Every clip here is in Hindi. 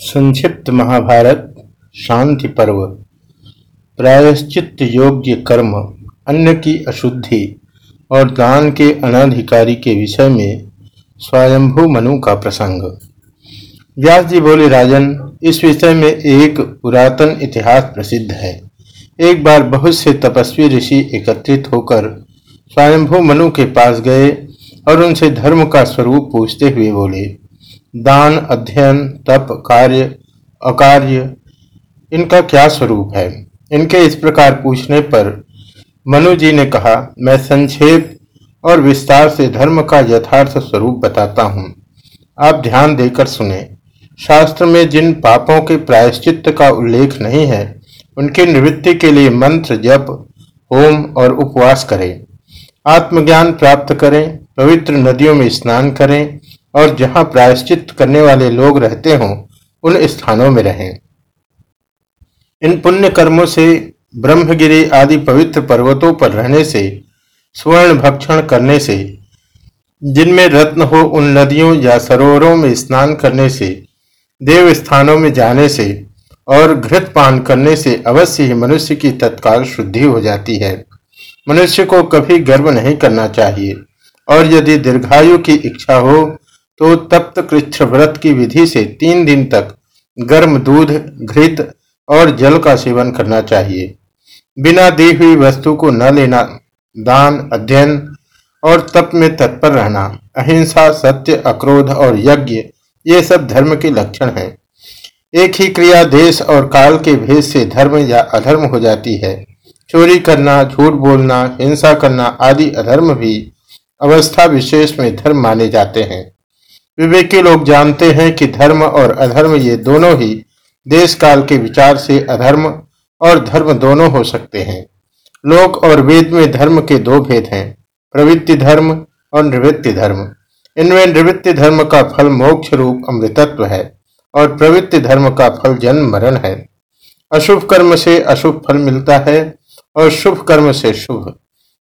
संक्षिप्त महाभारत, शांति पर्व। प्रायश्चित योग्य कर्म, अन्न की अशुद्धि और दान के अनाधिकारी के विषय में स्वयंभू मनु का प्रसंग। व्यास जी बोले, राजन, इस विषय में एक पुरातन इतिहास प्रसिद्ध है। एक बार बहुत से तपस्वी ऋषि एकत्रित होकर स्वयंभू मनु के पास गए और उनसे धर्म का स्वरूप पूछते हुए बोले दान, अध्ययन, तप, कार्य, अकार्य, इनका क्या स्वरूप है? इनके इस प्रकार पूछने पर मनु जी ने कहा, मैं संक्षेप और विस्तार से धर्म का यथार्थ स्वरूप बताता हूँ। आप ध्यान देकर सुने। शास्त्र में जिन पापों के प्रायश्चित का उल्लेख नहीं है, उनकी निवृत्ति के लिए मंत्र, जप, होम और उपवास करें। आत्मज्ञान प्राप्त करें, पवित्र नदियों में स्नान करें और जहाँ प्रायश्चित करने वाले लोग रहते हों, उन स्थानों में रहें। इन पुण्य कर्मों से, ब्रह्मगिरी आदि पवित्र पर्वतों पर रहने से, स्वर्ण भक्षण करने से, जिनमें रत्न हो उन नदियों या सरोवरों में स्नान करने से देव स्थानों में जाने से, और घृत पान करने से अवश्य ही मनुष्य की तत्काल शुद्धि हो जाती है। मनुष्य को कभी गर्व नहीं करना चाहिए, और यदि दीर्घायु की इच्छा हो तो तप्त कृष्ण व्रत की विधि से तीन दिन तक गर्म दूध, घृत और जल का सेवन करना चाहिए। बिना दी हुई वस्तु को न लेना, दान, अध्ययन और तप में तत्पर रहना, अहिंसा, सत्य, अक्रोध और यज्ञ, ये सब धर्म के लक्षण हैं। एक ही क्रिया देश और काल के भेद से धर्म या अधर्म हो जाती है। चोरी करना, झूठ बोलना, हिंसा करना आदि अधर्म भी अवस्था विशेष में धर्म माने जाते हैं। विवेकी लोग जानते हैं कि धर्म और अधर्म ये दोनों ही देश काल के विचार से अधर्म और धर्म दोनों हो सकते हैं। लोक और वेद में धर्म के दो भेद हैं, प्रवृत्ति धर्म और निवृत्ति धर्म। इनमें निवृत्ति धर्म का फल मोक्ष रूप अमृतत्व है और प्रवृत्ति धर्म का फल जन्म मरण है। अशुभ कर्म से अशुभ फल मिलता है और शुभ कर्म से शुभ।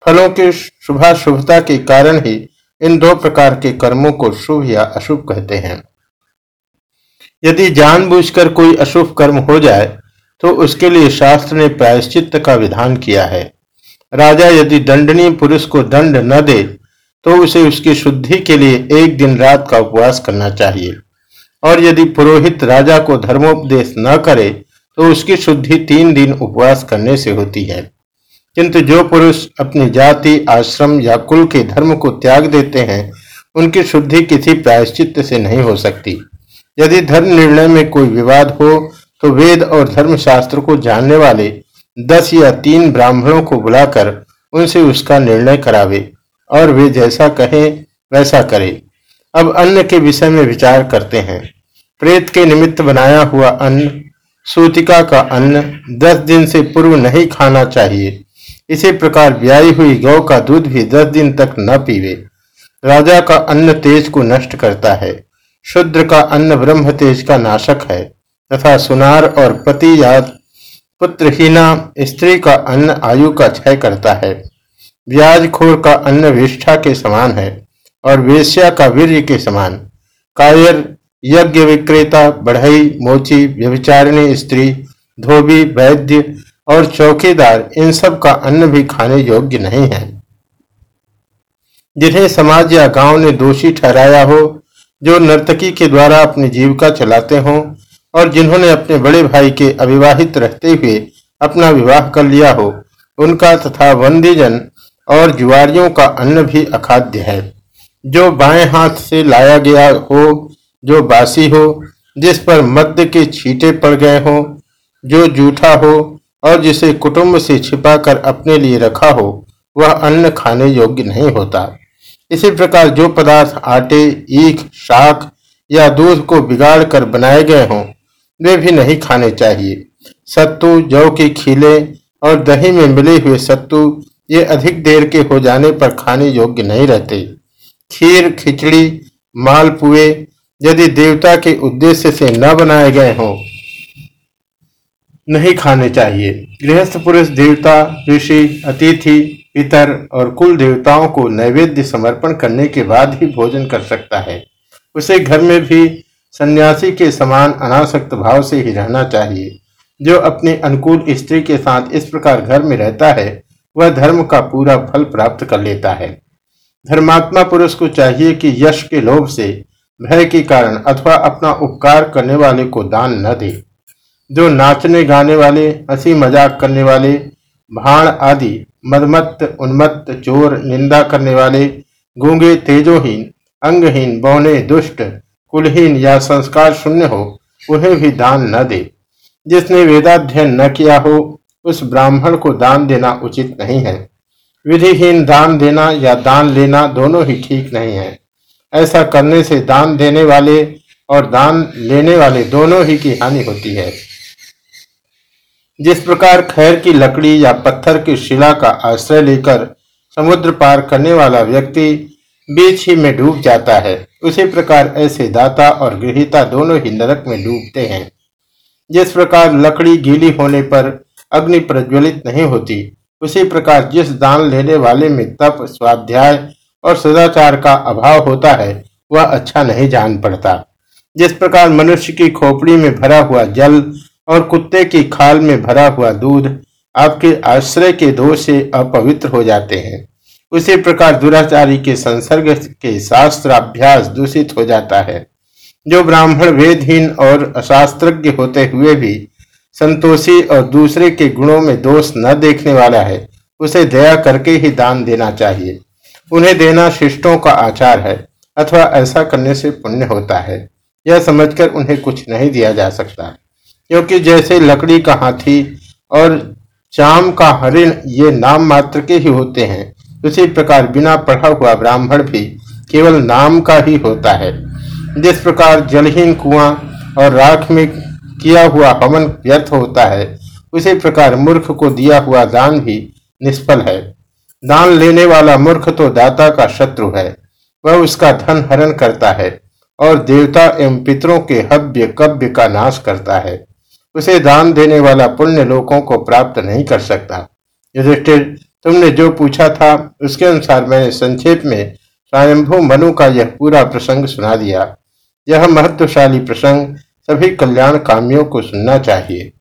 फलों की शुभाशुभता के कारण ही इन दो प्रकार के कर्मों को शुभ या अशुभ कहते हैं। यदि जानबूझकर कोई अशुभ कर्म हो जाए तो उसके लिए शास्त्र ने प्रायश्चित का विधान किया है। राजा यदि दंडनीय पुरुष को दंड न दे तो उसे उसकी शुद्धि के लिए एक दिन रात का उपवास करना चाहिए। और यदि पुरोहित राजा को धर्मोपदेश न करे तो उसकी शुद्धि तीन दिन उपवास करने से होती है। किंतु जो पुरुष अपनी जाति, आश्रम या कुल के धर्म को त्याग देते हैं, उनकी शुद्धि किसी प्रायश्चित से नहीं हो सकती। यदि धर्म निर्णय में कोई विवाद हो तो वेद और धर्म शास्त्र को जानने वाले दस या तीन ब्राह्मणों को बुलाकर उनसे उसका निर्णय करावे, और वे जैसा कहें, वैसा करे। अब अन्न के विषय में विचार करते हैं। प्रेत के निमित्त बनाया हुआ अन्न, सूतिका का अन्न दस दिन से पूर्व नहीं खाना चाहिए। इसी प्रकार ब्याई हुई गौ का दूध भी दस दिन तक न पीवे। राजा का अन्न तेज को नष्ट करता है। शुद्र का अन्न ब्रह्म तेज का नाशक है, तथा सुनार और पति याद पुत्रहीना स्त्री का अन्न आयु का क्षय करता है। ब्याज खोर का अन्न विष्ठा के समान है, और वेश्या का वीर्य के समान। कायर, यज्ञ विक्रेता, बढ़ई, मोची, व्यभिचारिणी स्त्री, धोबी, वैद्य और चौकीदार इन सब का अन्न भी खाने योग्य नहीं है। जिन्हें समाज या गाँव ने दोषी ठहराया हो, जो नर्तकी के द्वारा अपनी जीविका चलाते हों और जिन्होंने अपने बड़े भाई के अविवाहित रहते हुए अपना विवाह कर लिया हो, उनका तथा वंदीजन और जुआरियों का अन्न भी अखाद्य है। जो बाएँ हाथ से लाया गया हो, जो बासी हो, जिस पर मध्य के छींटे पड़ गए हो, जो जूठा हो और जिसे कुटुंब से छिपाकर अपने लिए रखा हो, वह अन्न खाने योग्य नहीं होता। इसी प्रकार जो पदार्थ आटे, ईख, शाक या दूध को बिगाड़ कर बनाए गए हों, वे भी नहीं खाने चाहिए। सत्तू, जौ के खीले और दही में मिले हुए सत्तू, ये अधिक देर के हो जाने पर खाने योग्य नहीं रहते। खीर, खिचड़ी, मालपुए, यदि देवता के उद्देश्य से न बनाए गए हों नहीं खाने चाहिए। गृहस्थ पुरुष, देवता, ऋषि, अतिथि पितर और कुल देवताओं को नैवेद्य समर्पण करने के बाद ही भोजन कर सकता है। उसे घर में भी सन्यासी के समान अनासक्त भाव से ही रहना चाहिए। जो अपनी अनुकूल स्त्री के साथ इस प्रकार घर में रहता है, वह धर्म का पूरा फल प्राप्त कर लेता है। धर्मात्मा पुरुष को चाहिए कि यश के लोभ से, भय के कारण अथवा अपना उपकार करने वाले को दान न दे। जो नाचने गाने वाले, हँसी मज़ाक करने वाले, भाण आदि, मदमत्त, उन्मत्त, चोर, निंदा करने वाले, गूँगे तेजोहीन, अंगहीन, बौने दुष्ट, कुलहीन या संस्कार शून्य हो, उन्हें भी दान न दे। जिसने वेदाध्ययन न किया हो, उस ब्राह्मण को दान देना उचित नहीं है। विधिहीन दान देना या दान लेना दोनों ही ठीक नहीं है। ऐसा करने से दान देने वाले और दान लेने वाले दोनों ही की हानि होती है। जिस प्रकार खैर की लकड़ी या पत्थर की शिला का आश्रय लेकर समुद्र पार करने वाला व्यक्ति बीच ही में डूब जाता है, उसी प्रकार ऐसे दाता और गृहिता दोनों ही नरक में डूबते हैं। जिस प्रकार लकड़ी गीली होने पर अग्नि प्रज्वलित नहीं होती, उसी प्रकार जिस दान लेने वाले में तप, स्वाध्याय और सदाचार का अभाव होता है, वह अच्छा नहीं जान पड़ता। जिस प्रकार मनुष्य की खोपड़ी में भरा हुआ जल और कुत्ते की खाल में भरा हुआ दूध आपके आश्रय के दोष से अपवित्र हो जाते हैं। उसी प्रकार दुराचारी के संसर्ग के शास्त्र अभ्यास दूषित हो जाता है। जो ब्राह्मण वेदहीन और अशास्त्रज्ञ होते हुए भी संतोषी और दूसरे के गुणों में दोष न देखने वाला है, उसे दया करके ही दान देना चाहिए। उन्हें देना शिष्टों का आचार है, अथवा ऐसा करने से पुण्य होता है। यह समझकर उन्हें कुछ नहीं दिया जा सकता। क्योंकि जैसे लकड़ी का हाथी और चाम का हरिण ये नाम मात्र के ही होते हैं, उसी प्रकार बिना पढ़ा हुआ ब्राह्मण भी केवल नाम का ही होता है। जिस प्रकार जलहीन कुआँ और राख में किया हुआ हवन व्यर्थ होता है, उसी प्रकार मूर्ख को दिया हुआ दान भी निष्फल है। दान लेने वाला मूर्ख तो दाता का शत्रु है, वह उसका धन हरण करता है और देवता एवं पितरों के हव्य कव्य का नाश करता है। उसे दान देने वाला पुण्य लोगों को प्राप्त नहीं कर सकता। युधिष्ठिर, तुमने जो पूछा था, उसके अनुसार मैंने संक्षेप में स्वयंभू मनु का यह पूरा प्रसंग सुना दिया। यह महत्वशाली प्रसंग सभी कल्याण कामियों को सुनना चाहिए।